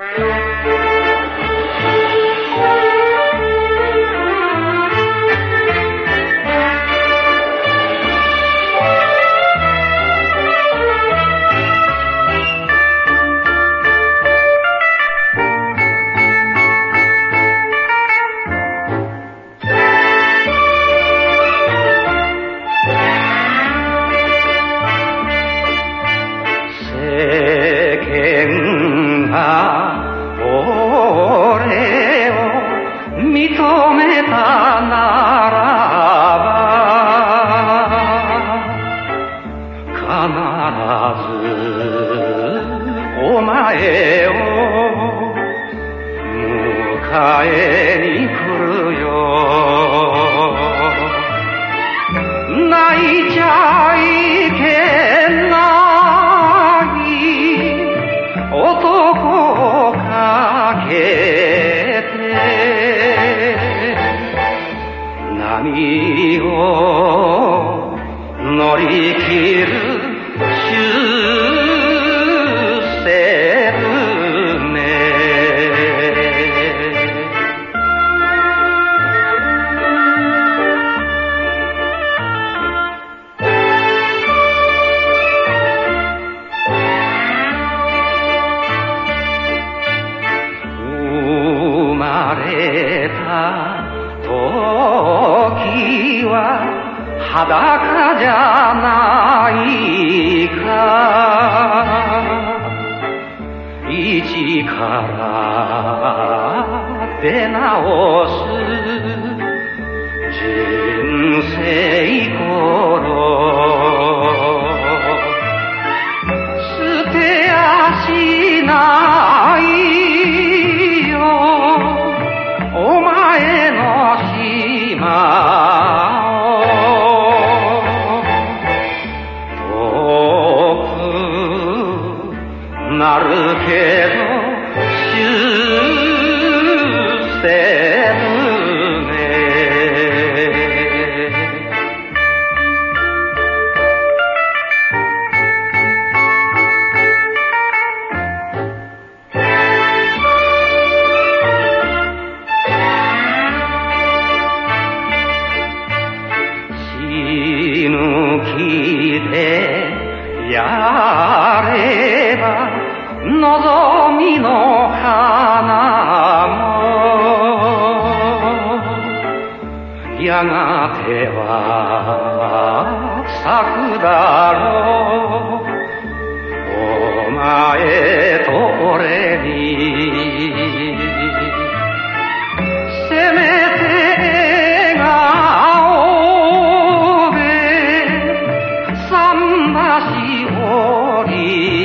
Thank you. 認めたならば必ずお前を迎えに来るよ。裸じゃないか。一から出直す forget 望みの花もやがては咲くだろう。お前と俺にせめて笑顔で桟橋降り